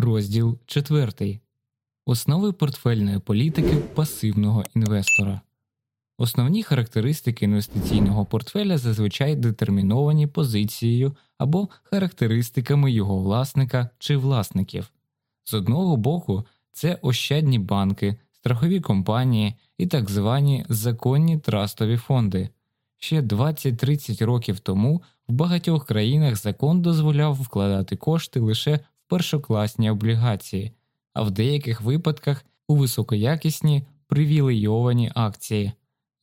Розділ 4. Основи портфельної політики пасивного інвестора. Основні характеристики інвестиційного портфеля зазвичай детерміновані позицією або характеристиками його власника чи власників. З одного боку, це ощадні банки, страхові компанії і так звані законні трастові фонди. Ще 20-30 років тому в багатьох країнах закон дозволяв вкладати кошти лише першокласні облігації, а в деяких випадках у високоякісні привілейовані акції.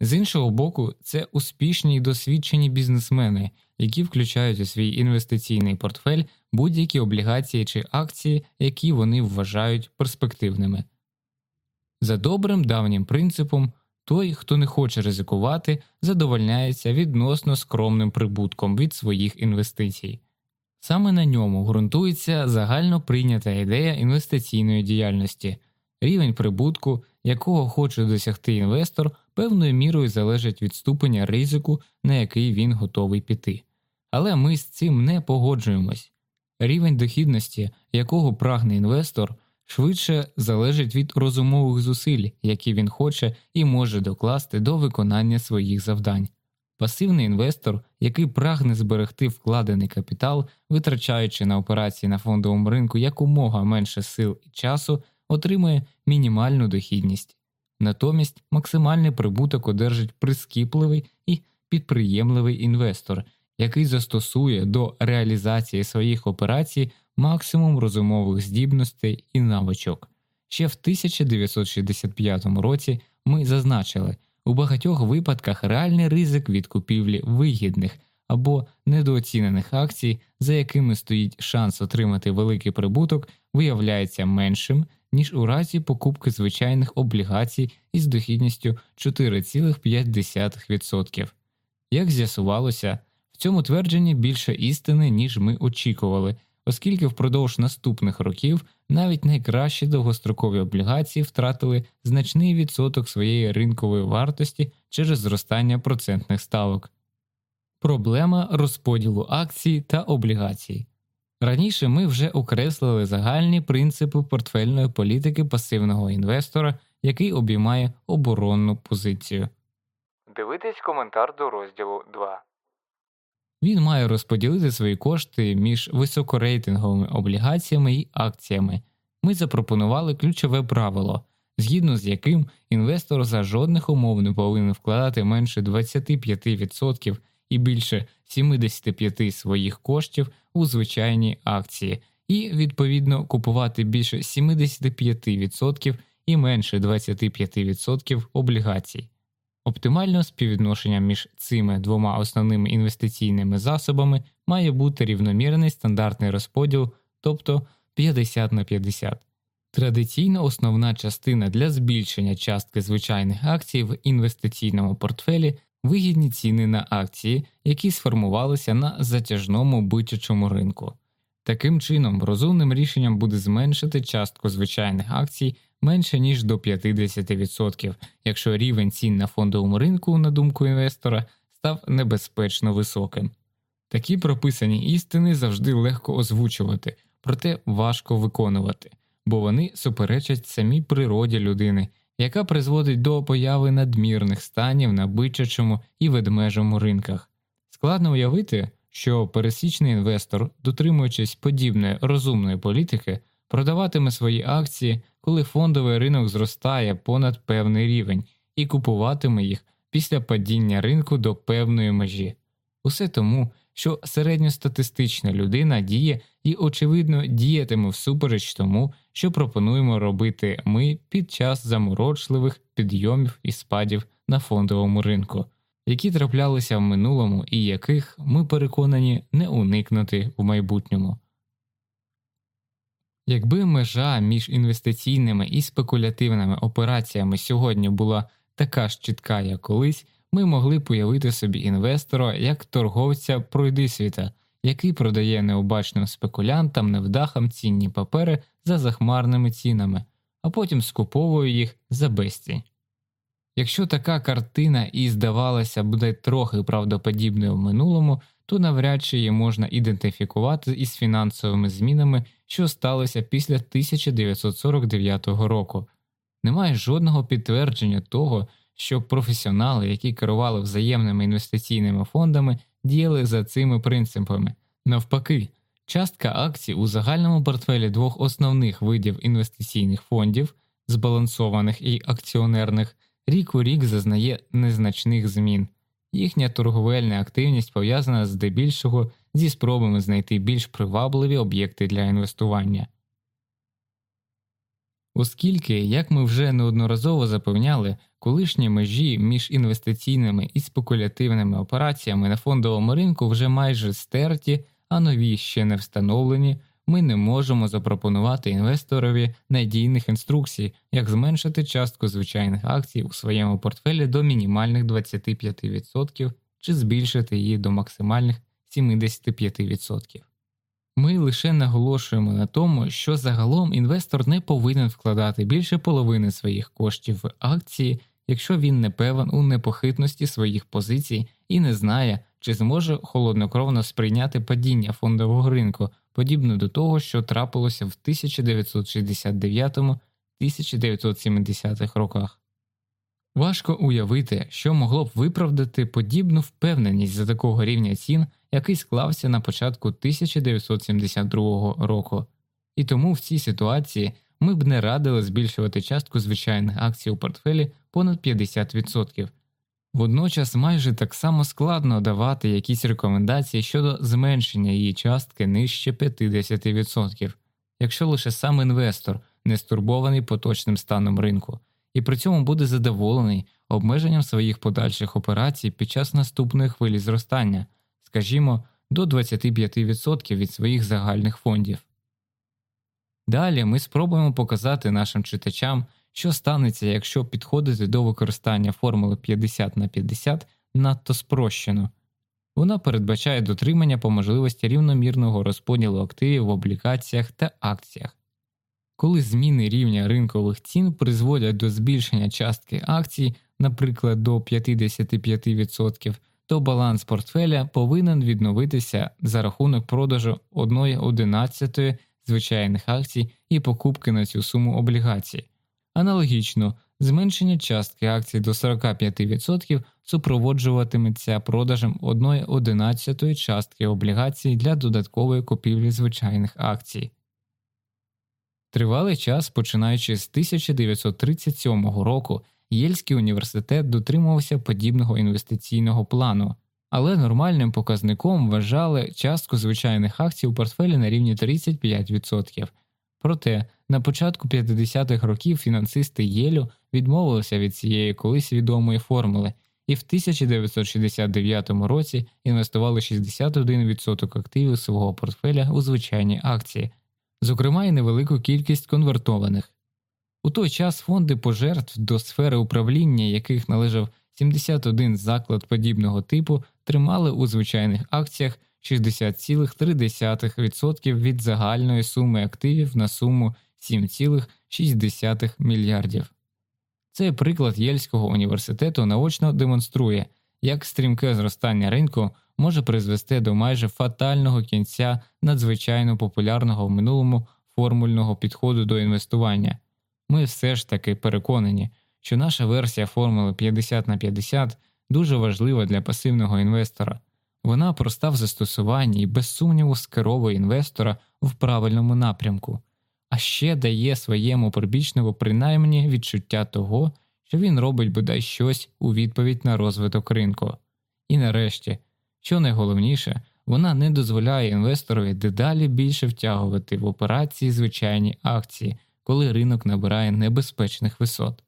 З іншого боку, це успішні й досвідчені бізнесмени, які включають у свій інвестиційний портфель будь-які облігації чи акції, які вони вважають перспективними. За добрим давнім принципом, той, хто не хоче ризикувати, задовольняється відносно скромним прибутком від своїх інвестицій. Саме на ньому ґрунтується загально прийнята ідея інвестиційної діяльності, рівень прибутку, якого хоче досягти інвестор, певною мірою залежить від ступеня ризику, на який він готовий піти. Але ми з цим не погоджуємось. Рівень дохідності, якого прагне інвестор, швидше залежить від розумових зусиль, які він хоче і може докласти до виконання своїх завдань. Пасивний інвестор, який прагне зберегти вкладений капітал, витрачаючи на операції на фондовому ринку якомога менше сил і часу, отримує мінімальну дохідність. Натомість максимальний прибуток одержить прискіпливий і підприємливий інвестор, який застосує до реалізації своїх операцій максимум розумових здібностей і навичок. Ще в 1965 році ми зазначили, у багатьох випадках реальний ризик від купівлі вигідних або недооцінених акцій, за якими стоїть шанс отримати великий прибуток, виявляється меншим, ніж у разі покупки звичайних облігацій із дохідністю 4,5%. Як з'ясувалося, в цьому твердженні більше істини, ніж ми очікували, оскільки впродовж наступних років навіть найкращі довгострокові облігації втратили значний відсоток своєї ринкової вартості через зростання процентних ставок. Проблема розподілу акцій та облігацій. Раніше ми вже окреслили загальні принципи портфельної політики пасивного інвестора, який обіймає оборонну позицію. Дивитись коментар до розділу 2. Він має розподілити свої кошти між високорейтинговими облігаціями і акціями. Ми запропонували ключове правило, згідно з яким інвестор за жодних умов не повинен вкладати менше 25% і більше 75% своїх коштів у звичайні акції, і відповідно купувати більше 75% і менше 25% облігацій. Оптимальне співвідношення між цими двома основними інвестиційними засобами має бути рівномірний стандартний розподіл, тобто 50 на 50. Традиційно основна частина для збільшення частки звичайних акцій в інвестиційному портфелі вигідні ціни на акції, які сформувалися на затяжному бичачому ринку. Таким чином, розумним рішенням буде зменшити частку звичайних акцій менше ніж до 50%, якщо рівень цін на фондовому ринку, на думку інвестора, став небезпечно високим. Такі прописані істини завжди легко озвучувати, проте важко виконувати, бо вони суперечать самій природі людини, яка призводить до появи надмірних станів на бичачому і ведмежому ринках. Складно уявити, що пересічний інвестор, дотримуючись подібної розумної політики, продаватиме свої акції, коли фондовий ринок зростає понад певний рівень, і купуватиме їх після падіння ринку до певної межі. Усе тому, що середньостатистична людина діє і, очевидно, діятиме всупереч тому, що пропонуємо робити ми під час заморочливих підйомів і спадів на фондовому ринку, які траплялися в минулому і яких ми переконані не уникнути в майбутньому. Якби межа між інвестиційними і спекулятивними операціями сьогодні була така ж чітка, як колись, ми могли б уявити собі інвестора як торговця пройдисвіта, який продає необачним спекулянтам невдахам цінні папери за захмарними цінами, а потім скуповує їх за безцінь. Якщо така картина і здавалася буде трохи правдоподібною в минулому, то навряд чи її можна ідентифікувати із фінансовими змінами, що сталося після 1949 року. Немає жодного підтвердження того, що професіонали, які керували взаємними інвестиційними фондами, діяли за цими принципами. Навпаки, частка акцій у загальному портфелі двох основних видів інвестиційних фондів, збалансованих і акціонерних, рік у рік зазнає незначних змін. Їхня торговельна активність пов'язана здебільшого зі спробами знайти більш привабливі об'єкти для інвестування. Оскільки, як ми вже неодноразово запевняли, колишні межі між інвестиційними і спекулятивними операціями на фондовому ринку вже майже стерті, а нові ще не встановлені, ми не можемо запропонувати інвесторові надійних інструкцій, як зменшити частку звичайних акцій у своєму портфелі до мінімальних 25% чи збільшити її до максимальних 75%. Ми лише наголошуємо на тому, що загалом інвестор не повинен вкладати більше половини своїх коштів в акції, якщо він не певен у непохитності своїх позицій і не знає, чи зможе холоднокровно сприйняти падіння фондового ринку, подібно до того, що трапилося в 1969-1970 роках. Важко уявити, що могло б виправдати подібну впевненість за такого рівня цін, який склався на початку 1972 року, і тому в цій ситуації ми б не радили збільшувати частку звичайних акцій у портфелі понад 50%. Водночас майже так само складно давати якісь рекомендації щодо зменшення її частки нижче 50%, якщо лише сам інвестор не стурбований поточним станом ринку і при цьому буде задоволений обмеженням своїх подальших операцій під час наступної хвилі зростання, скажімо, до 25% від своїх загальних фондів. Далі ми спробуємо показати нашим читачам, що станеться, якщо підходити до використання формули 50 на 50 надто спрощено. Вона передбачає дотримання по можливості рівномірного розподілу активів в облігаціях та акціях. Коли зміни рівня ринкових цін призводять до збільшення частки акцій, наприклад, до 55%, то баланс портфеля повинен відновитися за рахунок продажу 1,11 звичайних акцій і покупки на цю суму облігацій. Аналогічно, зменшення частки акцій до 45% супроводжуватиметься продажем 1,11 частки облігацій для додаткової купівлі звичайних акцій. Тривалий час, починаючи з 1937 року, Єльський університет дотримувався подібного інвестиційного плану, але нормальним показником вважали частку звичайних акцій у портфелі на рівні 35%. Проте на початку 50-х років фінансисти Єлю відмовилися від цієї колись відомої формули і в 1969 році інвестували 61% активів свого портфеля у звичайні акції зокрема і невелику кількість конвертованих. У той час фонди пожертв до сфери управління, яких належав 71 заклад подібного типу, тримали у звичайних акціях 60,3% від загальної суми активів на суму 7,6 мільярдів. Цей приклад Єльського університету наочно демонструє, як стрімке зростання ринку може призвести до майже фатального кінця надзвичайно популярного в минулому формульного підходу до інвестування. Ми все ж таки переконані, що наша версія формули 50 на 50 дуже важлива для пасивного інвестора. Вона проста в застосуванні і без сумніву скеровує інвестора в правильному напрямку, а ще дає своєму прибічнику принаймні відчуття того, що він робить бодай щось у відповідь на розвиток ринку. І нарешті що найголовніше, вона не дозволяє інвесторові дедалі більше втягувати в операції звичайні акції, коли ринок набирає небезпечних висот.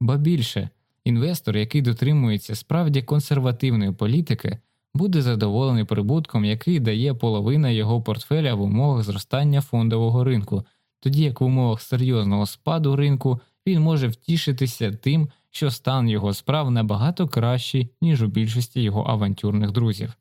Ба більше інвестор, який дотримується справді консервативної політики, буде задоволений прибутком, який дає половина його портфеля в умовах зростання фондового ринку, тоді як в умовах серйозного спаду ринку він може втішитися тим, що стан його справ набагато кращий, ніж у більшості його авантюрних друзів.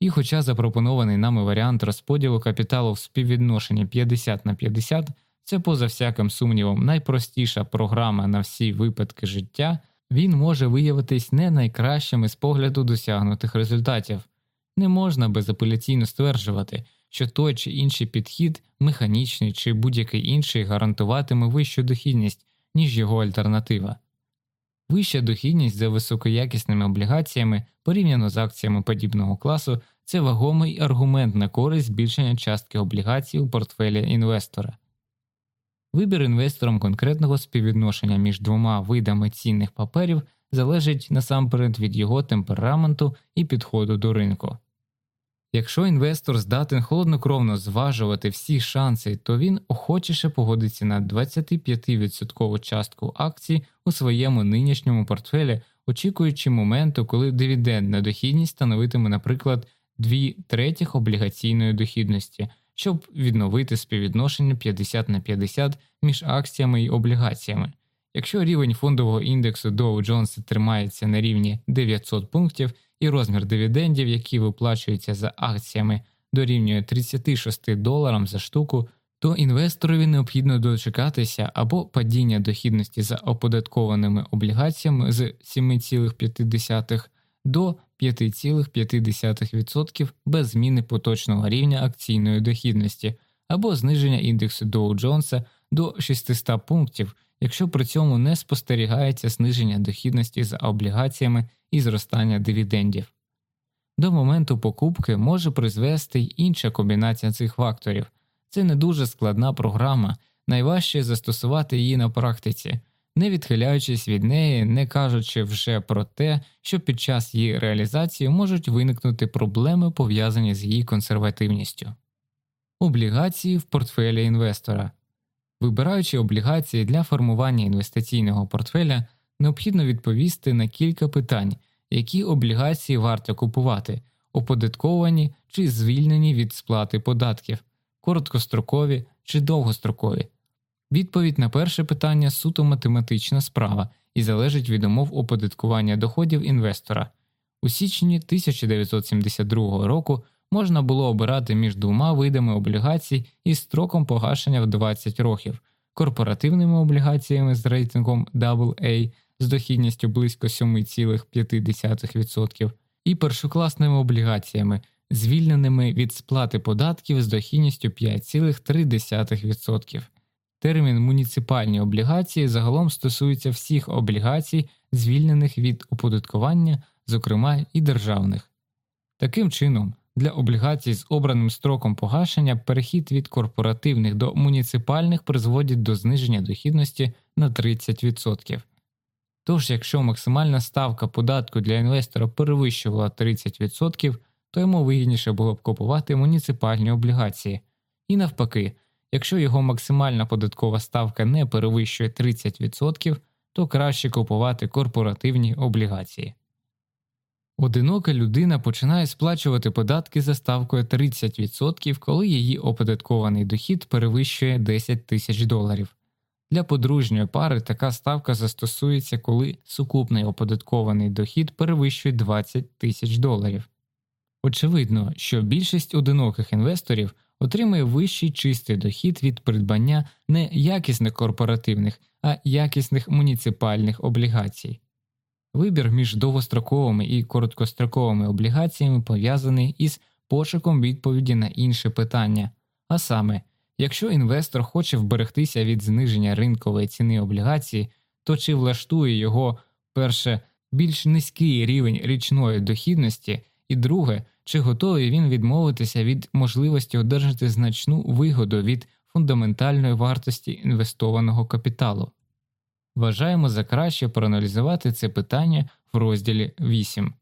І хоча запропонований нами варіант розподілу капіталу в співвідношенні 50 на 50 це поза всяким сумнівом найпростіша програма на всі випадки життя, він може виявитись не найкращим із погляду досягнутих результатів. Не можна безапеляційно стверджувати, що той чи інший підхід, механічний чи будь-який інший, гарантуватиме вищу дохідність, ніж його альтернатива. Вища дохідність за високоякісними облігаціями порівняно з акціями подібного класу це вагомий аргумент на користь збільшення частки облігацій у портфелі інвестора. Вибір інвестором конкретного співвідношення між двома видами цінних паперів залежить насамперед від його темпераменту і підходу до ринку. Якщо інвестор здатен холоднокровно зважувати всі шанси, то він охочіше погодиться на 25% частку акцій у своєму нинішньому портфелі, очікуючи моменту, коли дивідендна дохідність становитиме, наприклад, 2 третіх облігаційної дохідності, щоб відновити співвідношення 50 на 50 між акціями і облігаціями. Якщо рівень фондового індексу Dow Jones тримається на рівні 900 пунктів і розмір дивідендів, які виплачуються за акціями, дорівнює 36 доларам за штуку, то інвесторові необхідно дочекатися або падіння дохідності за оподаткованими облігаціями з 7,5 до 5,5% без зміни поточного рівня акційної дохідності, або зниження індексу Dow Jones до 600 пунктів, якщо при цьому не спостерігається зниження дохідності за облігаціями і зростання дивідендів. До моменту покупки може призвести й інша комбінація цих факторів. Це не дуже складна програма, найважче застосувати її на практиці, не відхиляючись від неї, не кажучи вже про те, що під час її реалізації можуть виникнути проблеми, пов'язані з її консервативністю. Облігації в портфелі інвестора. Вибираючи облігації для формування інвестиційного портфеля, необхідно відповісти на кілька питань, які облігації варто купувати, оподатковані чи звільнені від сплати податків, короткострокові чи довгострокові. Відповідь на перше питання суто математична справа і залежить від умов оподаткування доходів інвестора. У січні 1972 року можна було обирати між двома видами облігацій із строком погашення в 20 років корпоративними облігаціями з рейтингом AA з дохідністю близько 7,5% і першокласними облігаціями, звільненими від сплати податків з дохідністю 5,3%. Термін муніципальні облігації загалом стосується всіх облігацій, звільнених від оподаткування, зокрема і державних. Таким чином, для облігацій з обраним строком погашення перехід від корпоративних до муніципальних призводить до зниження дохідності на 30%. Тож, якщо максимальна ставка податку для інвестора перевищувала 30%, то йому вигідніше було б купувати муніципальні облігації, і навпаки. Якщо його максимальна податкова ставка не перевищує 30%, то краще купувати корпоративні облігації. Одинока людина починає сплачувати податки за ставкою 30%, коли її оподаткований дохід перевищує 10 тисяч доларів. Для подружньої пари така ставка застосується, коли сукупний оподаткований дохід перевищує 20 тисяч доларів. Очевидно, що більшість одиноких інвесторів отримує вищий чистий дохід від придбання не якісних корпоративних, а якісних муніципальних облігацій. Вибір між довгостроковими і короткостроковими облігаціями пов'язаний із пошуком відповіді на інше питання, а саме, якщо інвестор хоче вберегтися від зниження ринкової ціни облігації, то чи влаштує його перше більш низький рівень річної дохідності, і друге, чи готовий він відмовитися від можливості одержати значну вигоду від фундаментальної вартості інвестованого капіталу. Вважаємо за краще проаналізувати це питання в розділі 8.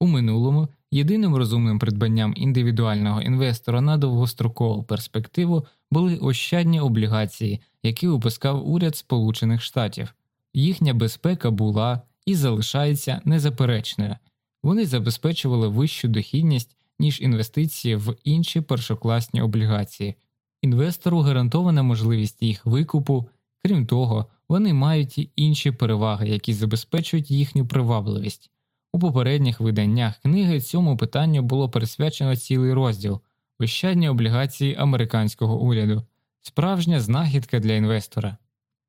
У минулому єдиним розумним придбанням індивідуального інвестора на довгострокову перспективу були ощадні облігації, які випускав уряд Сполучених Штатів. Їхня безпека була і залишається незаперечною, вони забезпечували вищу дохідність, ніж інвестиції в інші першокласні облігації. Інвестору гарантована можливість їх викупу, крім того, вони мають і інші переваги, які забезпечують їхню привабливість. У попередніх виданнях книги цьому питанню було присвячено цілий розділ Ощадні облігації американського уряду, справжня знахідка для інвестора.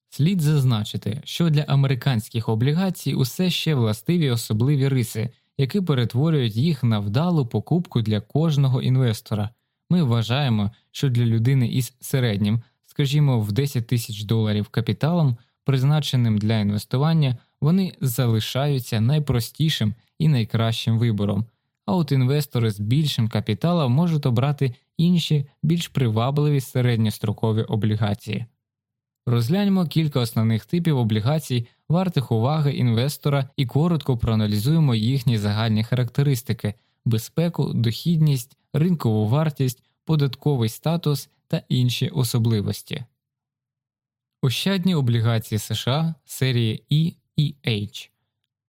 Слід зазначити, що для американських облігацій усе ще властиві особливі риси, які перетворюють їх на вдалу покупку для кожного інвестора. Ми вважаємо, що для людини із середнім, скажімо, в 10 тисяч доларів капіталом, призначеним для інвестування, вони залишаються найпростішим і найкращим вибором. А от інвестори з більшим капіталом можуть обрати інші більш привабливі середньострокові облігації. Розгляньмо кілька основних типів облігацій, вартих уваги інвестора і коротко проаналізуємо їхні загальні характеристики, безпеку, дохідність, ринкову вартість, податковий статус та інші особливості. Ощадні облігації США серії E і H.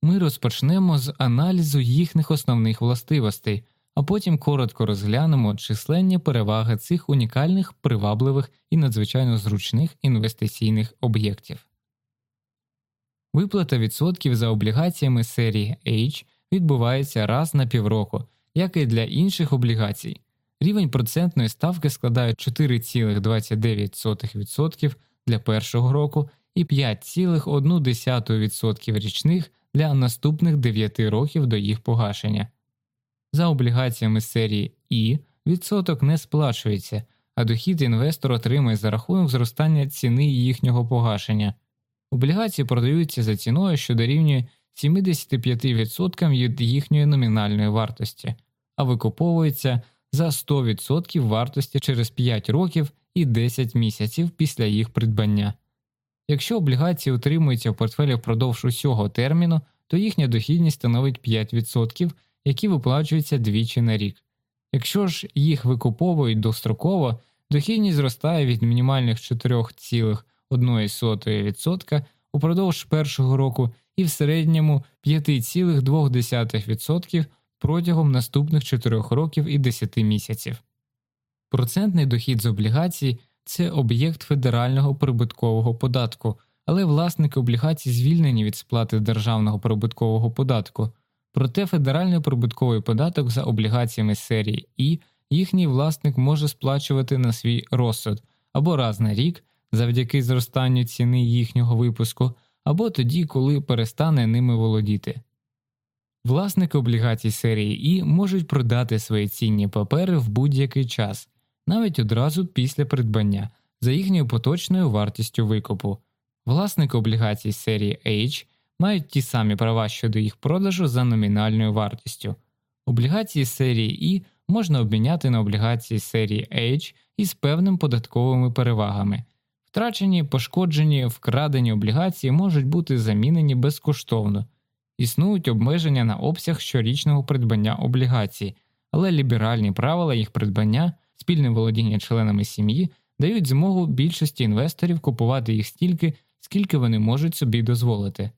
Ми розпочнемо з аналізу їхніх основних властивостей, а потім коротко розглянемо численні переваги цих унікальних, привабливих і надзвичайно зручних інвестиційних об'єктів. Виплата відсотків за облігаціями серії H відбувається раз на півроку, як і для інших облігацій. Рівень процентної ставки складає 4,29% для першого року і 5,1% річних для наступних 9 років до їх погашення. За облігаціями серії І відсоток не сплачується, а дохід інвестор отримує за рахунок зростання ціни їхнього погашення. Облігації продаються за ціною, що дорівнює 75% від їхньої номінальної вартості, а викуповуються за 100% вартості через 5 років і 10 місяців після їх придбання. Якщо облігації утримуються в портфелі впродовж усього терміну, то їхня дохідність становить 5%, які виплачуються двічі на рік. Якщо ж їх викуповують достроково, дохідність зростає від мінімальних 4,1% упродовж першого року і в середньому 5,2% протягом наступних 4 років і 10 місяців. Процентний дохід з облігацій це об'єкт федерального прибуткового податку, але власники облігацій звільнені від сплати державного прибуткового податку. Проте федеральний прибутковий податок за облігаціями серії І їхній власник може сплачувати на свій розсуд або раз на рік завдяки зростанню ціни їхнього випуску, або тоді, коли перестане ними володіти. Власники облігацій серії І можуть продати свої цінні папери в будь-який час, навіть одразу після придбання, за їхньою поточною вартістю викупу. Власники облігацій серії H мають ті самі права щодо їх продажу за номінальною вартістю. Облігації серії І можна обміняти на облігації серії H із певними податковими перевагами. Втрачені, пошкоджені, вкрадені облігації можуть бути замінені безкоштовно, існують обмеження на обсяг щорічного придбання облігацій, але ліберальні правила їх придбання, спільне володіння членами сім'ї дають змогу більшості інвесторів купувати їх стільки, скільки вони можуть собі дозволити.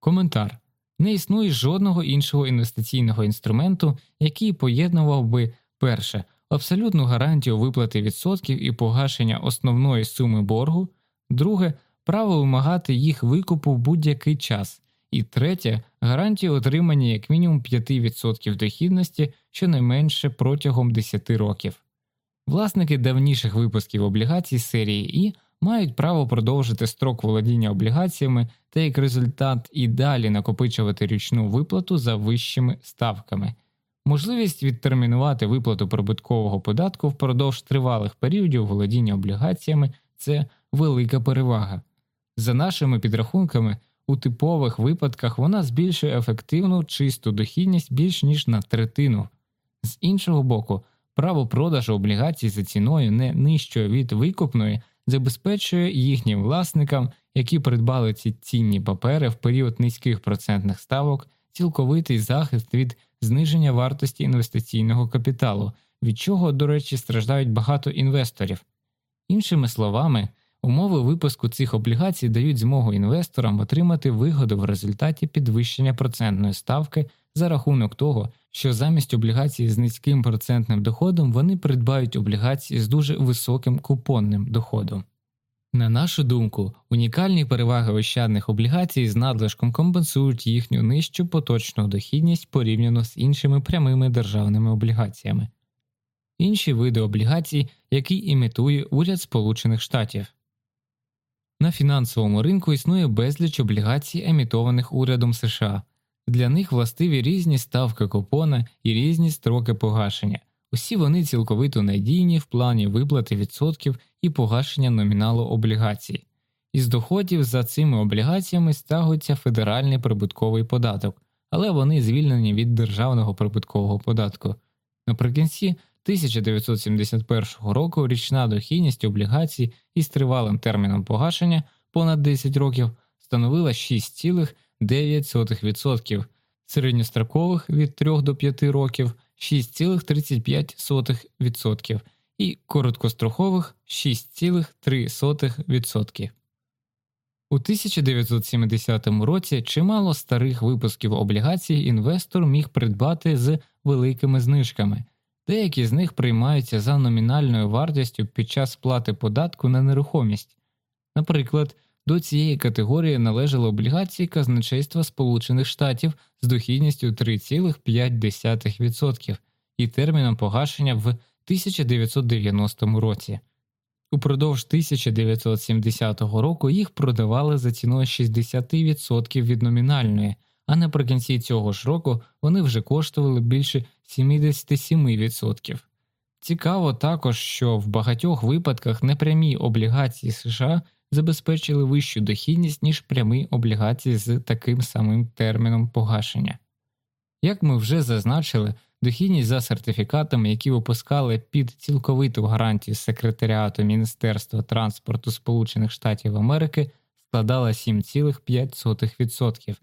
Коментар не існує жодного іншого інвестиційного інструменту, який поєднував би перше абсолютну гарантію виплати відсотків і погашення основної суми боргу, друге право вимагати їх викупу в будь-який час, і третє гарантію отримання як мінімум 5% дохідності щонайменше протягом 10 років. Власники давніших випусків облігацій серії І мають право продовжити строк володіння облігаціями та як результат і далі накопичувати річну виплату за вищими ставками. Можливість відтермінувати виплату прибуткового податку впродовж тривалих періодів володіння облігаціями це велика перевага. За нашими підрахунками, у типових випадках вона збільшує ефективну чисту дохідність більш ніж на третину. З іншого боку, право продажу облігацій за ціною не нижчою від викупної забезпечує їхнім власникам, які придбали ці цінні папери в період низьких процентних ставок, цілковитий захист від зниження вартості інвестиційного капіталу, від чого, до речі, страждають багато інвесторів. Іншими словами, умови випуску цих облігацій дають змогу інвесторам отримати вигоду в результаті підвищення процентної ставки за рахунок того, що замість облігацій з низьким процентним доходом вони придбають облігації з дуже високим купонним доходом. На нашу думку, унікальні переваги ощадних облігацій з надлишком компенсують їхню нижчу поточну дохідність порівняно з іншими прямими державними облігаціями, інші види облігацій, які імітує уряд Сполучених Штатів. На фінансовому ринку існує безліч облігацій, емітованих урядом США. Для них властиві різні ставки купона і різні строки погашення. Усі вони цілковито надійні в плані виплати відсотків і погашення номіналу облігацій. Із доходів за цими облігаціями стягується федеральний прибутковий податок, але вони звільнені від державного прибуткового податку. Наприкінці 1971 року річна дохідність облігацій із тривалим терміном погашення понад 10 років становила 6,9%, середньострокових від 3 до 5 років 6,35% і короткострокових 6,3%. У 1970 році чимало старих випусків облігацій інвестор міг придбати з великими знижками, деякі з них приймаються за номінальною вартістю під час сплати податку на нерухомість. Наприклад, до цієї категорії належали облігації казначейства Сполучених Штатів з дохідністю 3,5% і терміном погашення в 1990 році. Упродовж 1970 року їх продавали за ціною 60% від номінальної, а наприкінці цього ж року вони вже коштували більше 77%. Цікаво також, що в багатьох випадках непрямі облігації США забезпечили вищу дохідність, ніж прямі облігації з таким самим терміном погашення. Як ми вже зазначили, дохідність за сертифікатами, які випускали під цілковиту гарантію секретаріату Міністерства транспорту Сполучених Штатів Америки, складала 7,5%,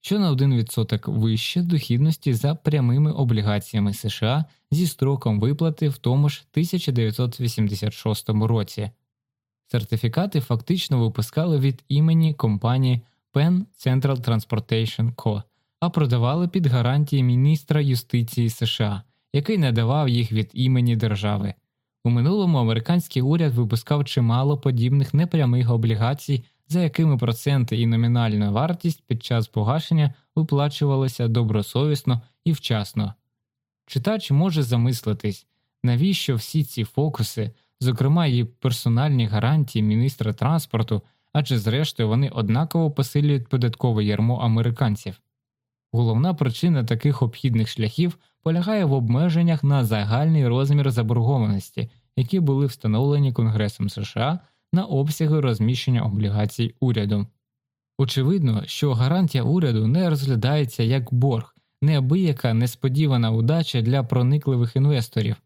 що на 1% вище дохідності за прямими облігаціями США зі строком виплати в тому ж 1986 році. Сертифікати фактично випускали від імені компанії Penn Central Transportation Co., а продавали під гарантії міністра юстиції США, який надавав їх від імені держави. У минулому американський уряд випускав чимало подібних непрямих облігацій, за якими проценти і номінальна вартість під час погашення виплачувалися добросовісно і вчасно. Читач може замислитись, навіщо всі ці фокуси зокрема і персональні гарантії міністра транспорту, адже зрештою вони однаково посилюють податкове ярмо американців. Головна причина таких обхідних шляхів полягає в обмеженнях на загальний розмір заборгованості, які були встановлені Конгресом США на обсяги розміщення облігацій уряду. Очевидно, що гарантія уряду не розглядається як борг, неабияка несподівана удача для проникливих інвесторів,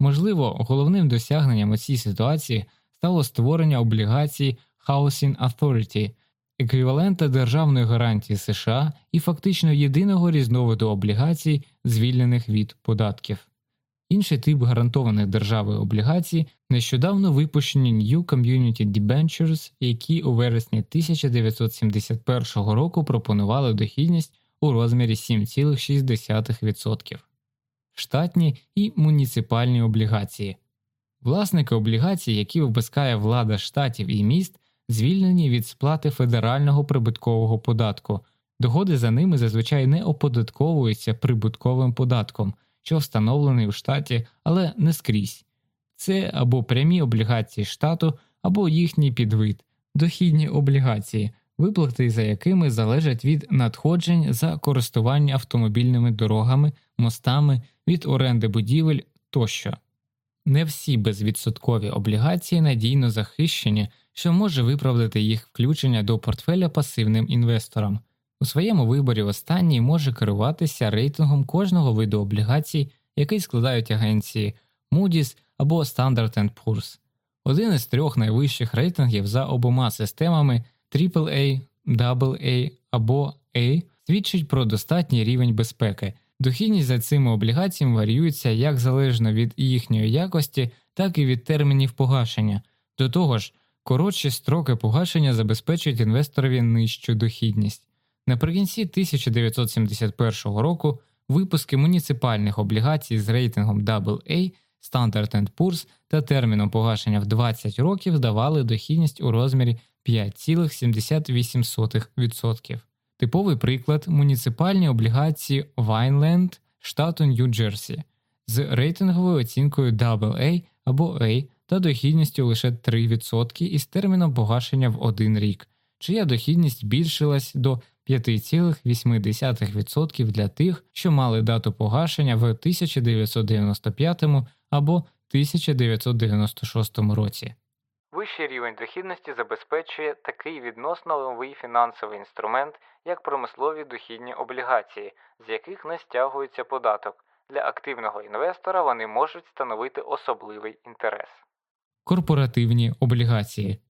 Можливо, головним досягненням у цій ситуації стало створення облігацій Housing Authority, еквівалента державної гарантії США і фактично єдиного різновиду облігацій, звільнених від податків. Інший тип гарантованих державою облігацій нещодавно випущені New Community Debentures, які у вересні 1971 року пропонували дохідність у розмірі 7,6% штатні і муніципальні облігації. Власники облігацій, які випускає влада штатів і міст, звільнені від сплати федерального прибуткового податку, доходи за ними зазвичай не оподатковуються прибутковим податком, що встановлений у штаті, але не скрізь. Це або прямі облігації штату, або їхній підвид, дохідні облігації, виплати за якими залежать від надходжень за користування автомобільними дорогами, мостами, від оренди будівель тощо. Не всі безвідсоткові облігації надійно захищені, що може виправдати їх включення до портфеля пасивним інвесторам. У своєму виборі останній може керуватися рейтингом кожного виду облігацій, який складають агенції Moody's або Standard Poor's. Один із трьох найвищих рейтингів за обома системами AAA, AA або A свідчить про достатній рівень безпеки. Дохідність за цими облігаціями варіюється як залежно від їхньої якості, так і від термінів погашення. До того ж, коротші строки погашення забезпечують інвесторові нижчу дохідність. Наприкінці 1971 року випуски муніципальних облігацій з рейтингом AA, Standard Poor's та терміном погашення в 20 років давали дохідність у розмірі 5,78%. Типовий приклад муніципальні облігації Vineland штату Нью-Джерсі з рейтинговою оцінкою AA або A та дохідністю лише 3% із терміном погашення в один рік, чия дохідність збільшилась до 5,8% для тих, що мали дату погашення в 1995 або 1996 році. Вищий рівень дохідності забезпечує такий відносно новий фінансовий інструмент, як промислові дохідні облігації, з яких не стягується податок. Для активного інвестора вони можуть становити особливий інтерес. Корпоративні облігації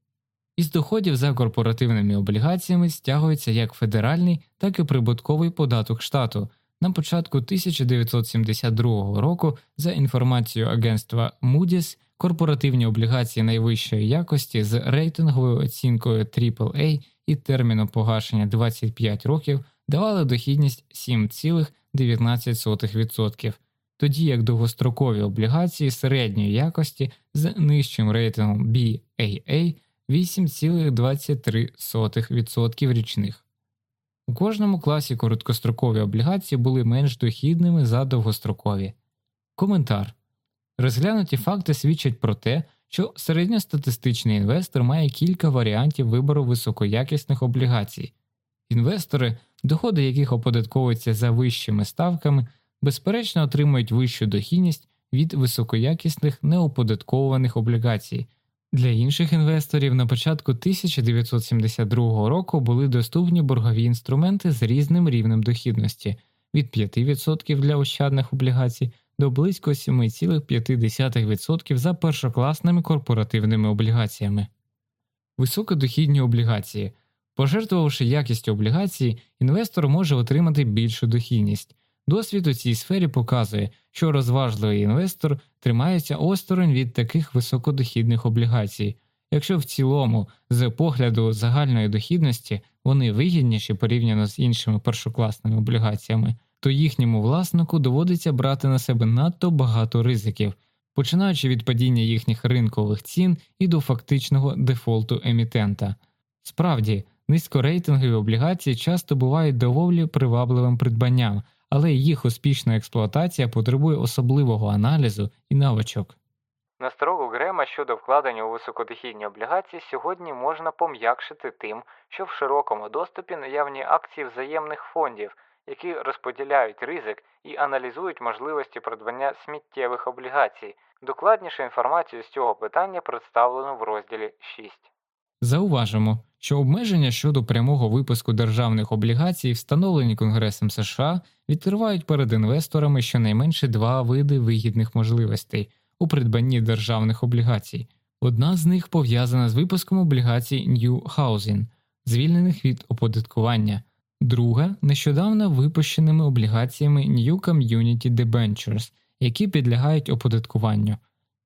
із доходів за корпоративними облігаціями стягується як федеральний, так і прибутковий податок штату. На початку 1972 року, за інформацією агентства Moody's, корпоративні облігації найвищої якості з рейтинговою оцінкою AAA і терміном погашення 25 років давали дохідність 7,19%, тоді як довгострокові облігації середньої якості з нижчим рейтингом BAA 8,23% річних. У кожному класі короткострокові облігації були менш дохідними за довгострокові. Коментар розглянуті факти свідчать про те, що середньостатистичний інвестор має кілька варіантів вибору високоякісних облігацій. Інвестори, доходи яких оподатковуються за вищими ставками, безперечно отримують вищу дохідність від високоякісних неоподатковуваних облігацій. Для інших інвесторів на початку 1972 року були доступні боргові інструменти з різним рівнем дохідності від 5% для ощадних облігацій до близько 7,5% за першокласними корпоративними облігаціями. Високодохідні облігації. Пожертвувавши якістю облігації, інвестор може отримати більшу дохідність. Досвід у цій сфері показує, що розважливий інвестор тримається осторонь від таких високодохідних облігацій, якщо в цілому, з погляду загальної дохідності, вони вигідніші порівняно з іншими першокласними облігаціями, то їхньому власнику доводиться брати на себе надто багато ризиків, починаючи від падіння їхніх ринкових цін і до фактичного дефолту емітента. Справді, низькорейтингові облігації часто бувають доволі привабливим придбанням але їх успішна експлуатація потребує особливого аналізу і навичок. На старого Грема щодо вкладення у високодохідні облігації сьогодні можна пом'якшити тим, що в широкому доступі наявні акції взаємних фондів, які розподіляють ризик і аналізують можливості придбання сміттєвих облігацій. Докладнішу інформацію з цього питання представлено в розділі 6. Зауважимо, що обмеження щодо прямого випуску державних облігацій, встановлені Конгресом США, відкривають перед інвесторами щонайменше два види вигідних можливостей у придбанні державних облігацій. Одна з них пов'язана з випуском облігацій New Housing, звільнених від оподаткування, друга нещодавно випущеними облігаціями New Community Debentures, які підлягають оподаткуванню.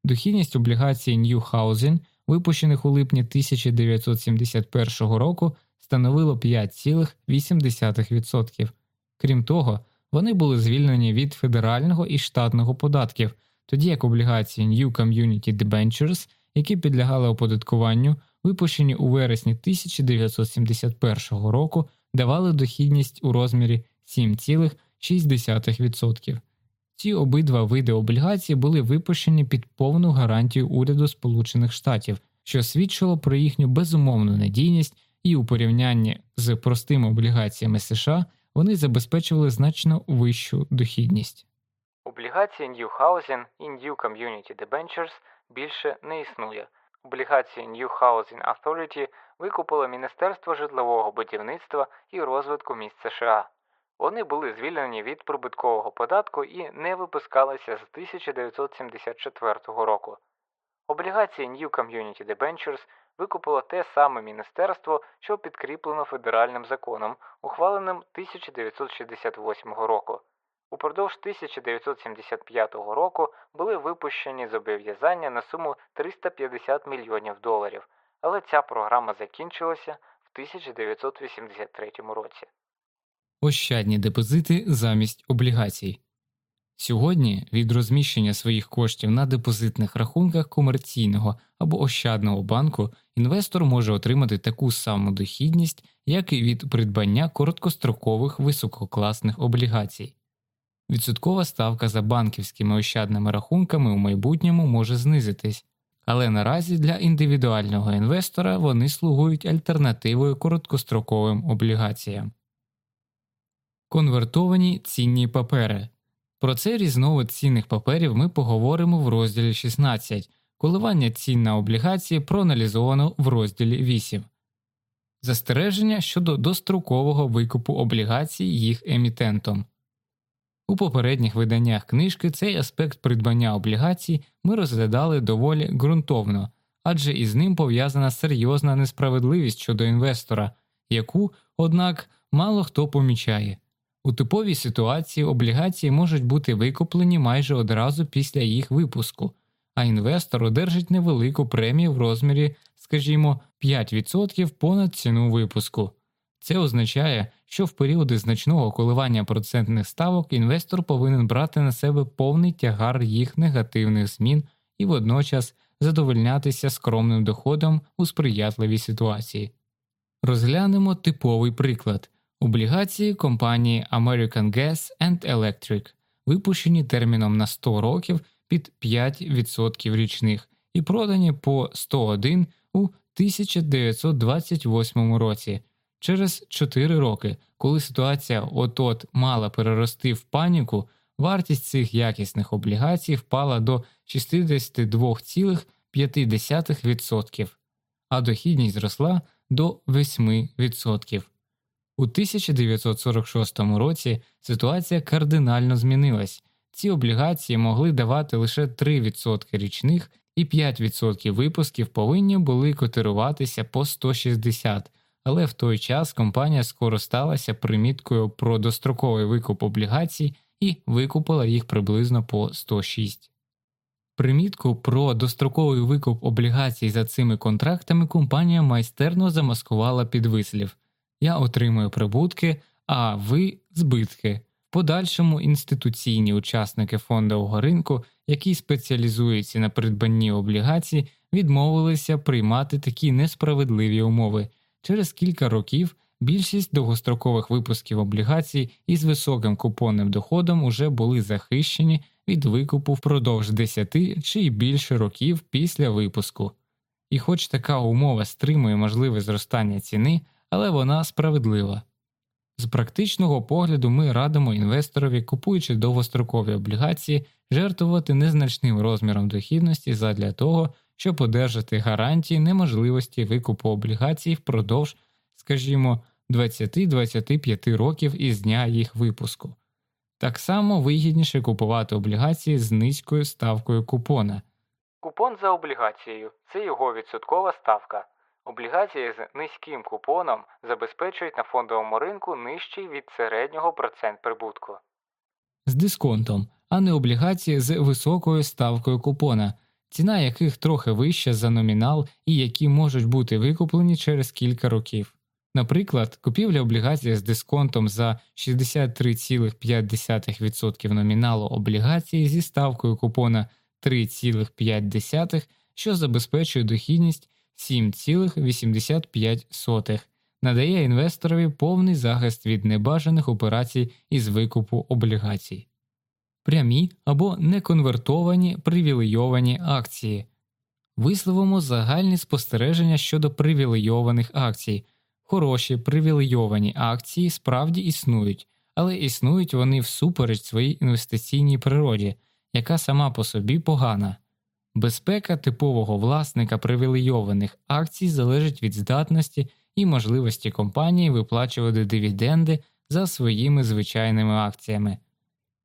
Дохідність облігацій New Housing – випущених у липні 1971 року, становило 5,8%. Крім того, вони були звільнені від федерального і штатного податків, тоді як облігації New Community Debentures, які підлягали оподаткуванню, випущені у вересні 1971 року, давали дохідність у розмірі 7,6%. Ці обидва види облігацій були випущені під повну гарантію уряду Сполучених Штатів, що свідчило про їхню безумовну надійність, і у порівнянні з простими облігаціями США вони забезпечували значно вищу дохідність. Облігації New Housing і New Community Debentures більше не існує. Облігації New Housing Authority викупило Міністерство житлового будівництва і розвитку міст США. Вони були звільнені від прибуткового податку і не випускалися з 1974 року. Облігації New Community Debentures викупило те саме міністерство, що підкріплено федеральним законом, ухваленим 1968 року. Упродовж 1975 року були випущені зобов'язання на суму 350 мільйонів доларів, але ця програма закінчилася в 1983 році ощадні депозити замість облігацій. Сьогодні від розміщення своїх коштів на депозитних рахунках комерційного або ощадного банку інвестор може отримати таку саму дохідність, як і від придбання короткострокових висококласних облігацій. Відсоткова ставка за банківськими ощадними рахунками у майбутньому може знизитись, але наразі для індивідуального інвестора вони слугують альтернативою короткостроковим облігаціям. Конвертовані цінні папери. Про цей різновид цінних паперів ми поговоримо в розділі 16. Коливання цін на облігації проаналізовано в розділі 8. Застереження щодо дострокового викупу облігацій їх емітентом. У попередніх виданнях книжки цей аспект придбання облігацій ми розглядали доволі ґрунтовно, адже із ним пов'язана серйозна несправедливість щодо інвестора, яку, однак, мало хто помічає. У типовій ситуації облігації можуть бути викуплені майже одразу після їх випуску, а інвестор одержить невелику премію в розмірі, скажімо, 5% понад ціну випуску. Це означає, що в періоди значного коливання процентних ставок інвестор повинен брати на себе повний тягар їх негативних змін і водночас задовольнятися скромним доходом у сприятливій ситуації. Розглянемо типовий приклад облігації компанії American Gas and Electric, випущені терміном на 100 років під 5% річних і продані по 101 у 1928 році. Через 4 роки, коли ситуація от-от мала перерости в паніку, вартість цих якісних облігацій впала до 62,5%, а дохідність зросла до 8%. У 1946 році ситуація кардинально змінилась. Ці облігації могли давати лише 3% річних і 5% випусків повинні були котируватися по 160, але в той час компанія скористалася приміткою про достроковий викуп облігацій і викупила їх приблизно по 106. Примітку про достроковий викуп облігацій за цими контрактами компанія майстерно замаскувала під вислів Я отримую прибутки, а ви збитки. В подальшому інституційні учасники фондового ринку, які спеціалізуються на придбанні облігацій, відмовилися приймати такі несправедливі умови. Через кілька років більшість довгострокових випусків облігацій із високим купонним доходом уже були захищені від викупу впродовж 10 чи й більше років після випуску. І хоч така умова стримує можливе зростання ціни, але вона справедлива. З практичного погляду ми радимо інвесторові, купуючи довгострокові облігації, жертвувати незначним розміром дохідності задля того, щоб одержати гарантії неможливості викупу облігацій впродовж, скажімо, 20-25 років із дня їх випуску. Так само вигідніше купувати облігації з низькою ставкою купона. Купон за облігацією це його відсоткова ставка. Облігації з низьким купоном забезпечують на фондовому ринку нижчий від середнього процент прибутку. З дисконтом, а не облігації з високою ставкою купона, ціна яких трохи вища за номінал і які можуть бути викуплені через кілька років. Наприклад, купівля облігацій з дисконтом за 63,5% номіналу облігації зі ставкою купона 3,5, що забезпечує дохідність 7,85, надає інвесторові повний захист від небажаних операцій із викупу облігацій, прямі або неконвертовані привілейовані акції. Висловимо загальні спостереження щодо привілейованих акцій. Хороші привілейовані акції справді існують, але існують вони всупереч своїй інвестиційній природі, яка сама по собі погана. Безпека типового власника привілейованих акцій залежить від здатності і можливості компанії виплачувати дивіденди за своїми звичайними акціями.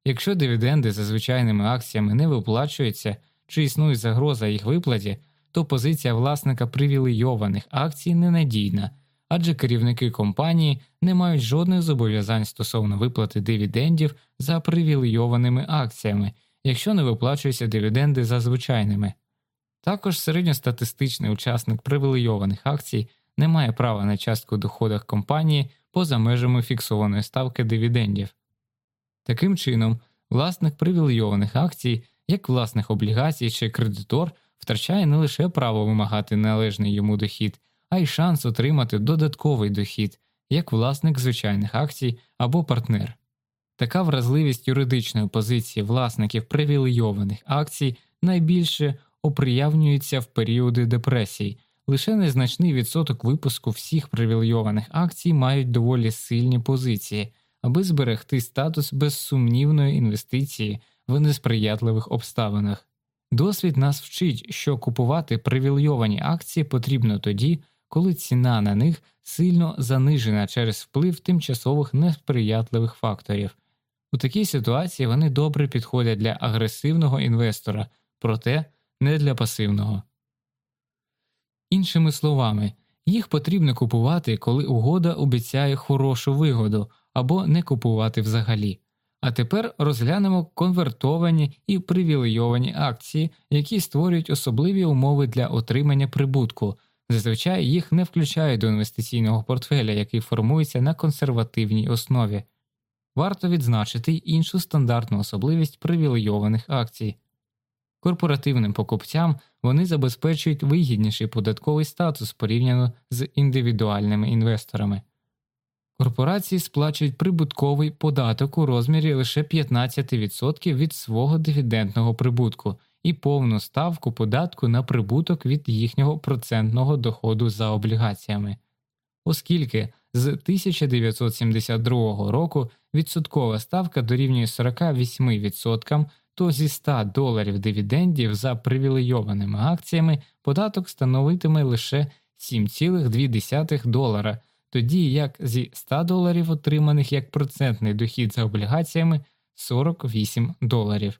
Якщо дивіденди за звичайними акціями не виплачуються чи існує загроза їх виплаті, то позиція власника привілейованих акцій ненадійна адже керівники компанії не мають жодних зобов'язань стосовно виплати дивідендів за привілейованими акціями, якщо не виплачуються дивіденди за звичайними. Також середньостатистичний учасник привілейованих акцій не має права на частку доходах компанії поза межами фіксованої ставки дивідендів. Таким чином, власник привілейованих акцій, як власних облігацій чи кредитор, втрачає не лише право вимагати належний йому дохід, а й шанс отримати додатковий дохід як власник звичайних акцій або партнер. Така вразливість юридичної позиції власників привілейованих акцій найбільше оприявнюється в періоди депресій. Лише незначний відсоток випуску всіх привілейованих акцій мають доволі сильні позиції, аби зберегти статус безсумнівної інвестиції в несприятливих обставинах. Досвід нас вчить, що купувати привілейовані акції потрібно тоді, коли ціна на них сильно занижена через вплив тимчасових несприятливих факторів. У такій ситуації вони добре підходять для агресивного інвестора, проте не для пасивного. Іншими словами, їх потрібно купувати, коли угода обіцяє хорошу вигоду або не купувати взагалі. А тепер розглянемо конвертовані і привілейовані акції, які створюють особливі умови для отримання прибутку. Зазвичай їх не включають до інвестиційного портфеля, який формується на консервативній основі. Варто відзначити й іншу стандартну особливість привілейованих акцій. Корпоративним покупцям вони забезпечують вигідніший податковий статус порівняно з індивідуальними інвесторами. Корпорації сплачують прибутковий податок у розмірі лише 15% від свого дивідендного прибутку і повну ставку податку на прибуток від їхнього процентного доходу за облігаціями, оскільки з 1972 року відсоткова ставка дорівнює 48%, то зі 100 доларів дивідендів за привілейованими акціями податок становитиме лише 7,2 долара тоді як зі 100 доларів, отриманих як процентний дохід за облігаціями 48 доларів.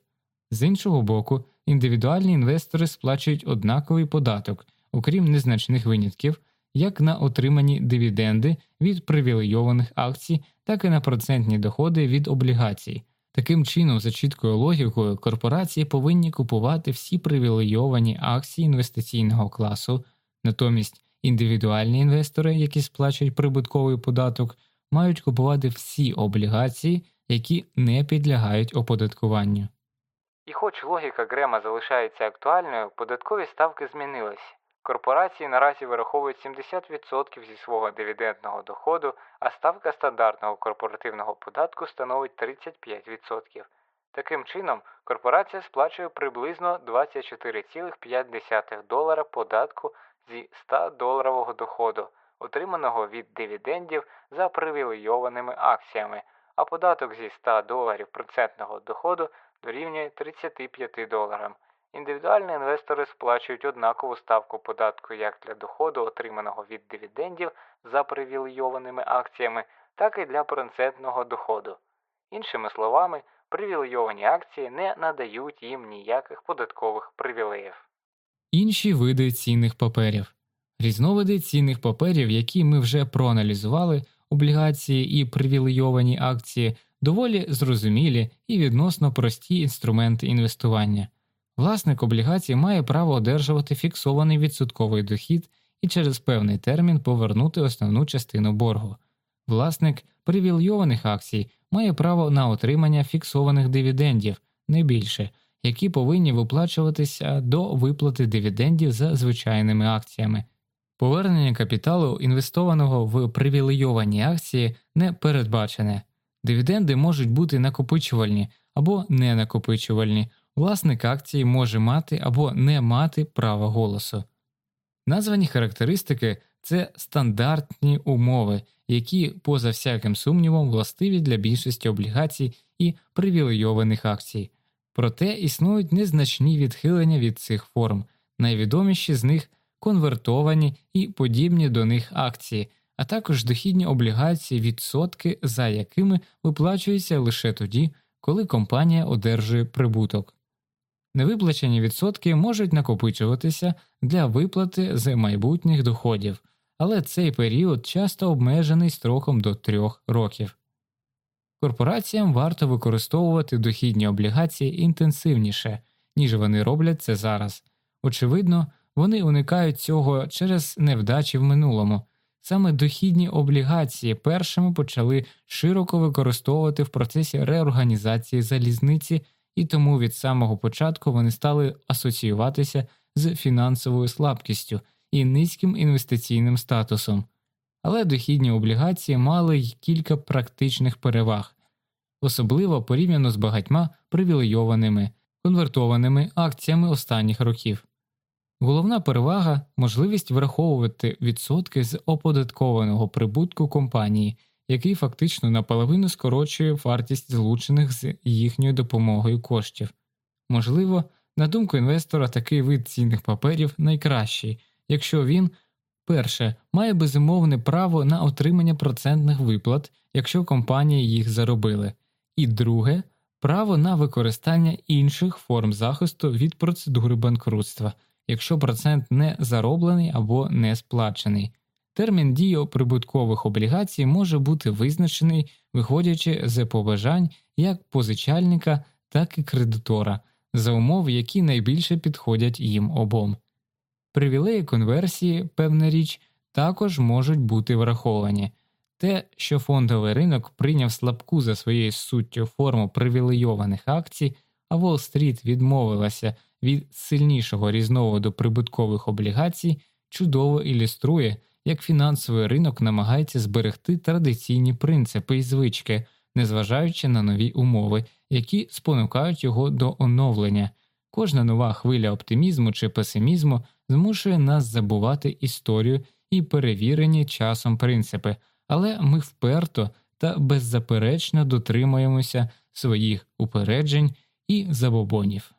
З іншого боку, індивідуальні інвестори сплачують однаковий податок, окрім незначних винятків, як на отримані дивіденди від привілейованих акцій, так і на процентні доходи від облігацій. Таким чином, за чіткою логікою, корпорації повинні купувати всі привілейовані акції інвестиційного класу, натомість Індивідуальні інвестори, які сплачують прибутковий податок, мають купувати всі облігації, які не підлягають оподаткуванню. І хоч логіка Грема залишається актуальною, податкові ставки змінились. Корпорації наразі вираховують 70% зі свого дивідендного доходу, а ставка стандартного корпоративного податку становить 35%. Таким чином, корпорація сплачує приблизно 24,5 долара податку зі 100 доларового доходу, отриманого від дивідендів за привілейованими акціями, а податок зі 100 доларів процентного доходу дорівнює 35 доларам. Індивідуальні інвестори сплачують однакову ставку податку як для доходу, отриманого від дивідендів за привілейованими акціями, так і для процентного доходу. Іншими словами, привілейовані акції не надають їм ніяких податкових привілеїв інші види цінних паперів. Різновиди цінних паперів, які ми вже проаналізували, облігації і привілейовані акції, доволі зрозумілі і відносно прості інструменти інвестування. Власник облігацій має право одержувати фіксований відсотковий дохід і через певний термін повернути основну частину боргу. Власник привілейованих акцій має право на отримання фіксованих дивідендів не більше які повинні виплачуватися до виплати дивідендів за звичайними акціями. Повернення капіталу, інвестованого в привілейовані акції, не передбачене. Дивіденди можуть бути накопичувальні або не накопичувальні. Власник акції може мати або не мати права голосу. Названі характеристики це стандартні умови, які, поза всяким сумнівом, властиві для більшості облігацій і привілейованих акцій. Проте існують незначні відхилення від цих форм, найвідоміші з них конвертовані і подібні до них акції, а також дохідні облігації, відсотки, за якими виплачуються лише тоді, коли компанія одержує прибуток. Невиплачені відсотки можуть накопичуватися для виплати з майбутніх доходів, але цей період часто обмежений строком до трьох років. Корпораціям варто використовувати дохідні облігації інтенсивніше, ніж вони роблять це зараз. Очевидно, вони уникають цього через невдачі в минулому. Саме дохідні облігації першими почали широко використовувати в процесі реорганізації залізниці, і тому від самого початку вони стали асоціюватися з фінансовою слабкістю і низьким інвестиційним статусом але дохідні облігації мали й кілька практичних переваг, особливо порівняно з багатьма привілейованими конвертованими акціями останніх років. Головна перевага можливість враховувати відсотки з оподаткованого прибутку компанії, який фактично наполовину скорочує вартість злучених з їхньою допомогою коштів. Можливо, на думку інвестора, такий вид цінних паперів найкращий, якщо він, перше, має безумовне право на отримання процентних виплат, якщо компанії їх заробили, і друге право на використання інших форм захисту від процедури банкрутства, якщо процент не зароблений або не сплачений. Термін дії прибуткових облігацій може бути визначений, виходячи з побажань як позичальника, так і кредитора, за умов, які найбільше підходять їм обом. Привілеї конверсії, певна річ, також можуть бути враховані. Те, що фондовий ринок прийняв слабку за своєю суттю форму привілейованих акцій, а Уолл-стріт відмовилася від сильнішого різновиду прибуткових облігацій, чудово ілюструє, як фінансовий ринок намагається зберегти традиційні принципи і звички, незважаючи на нові умови, які спонукають його до оновлення. Кожна нова хвиля оптимізму чи песимізму змушує нас забувати історію і перевірені часом принципи, але ми вперто та беззаперечно дотримуємося своїх упереджень і забобонів.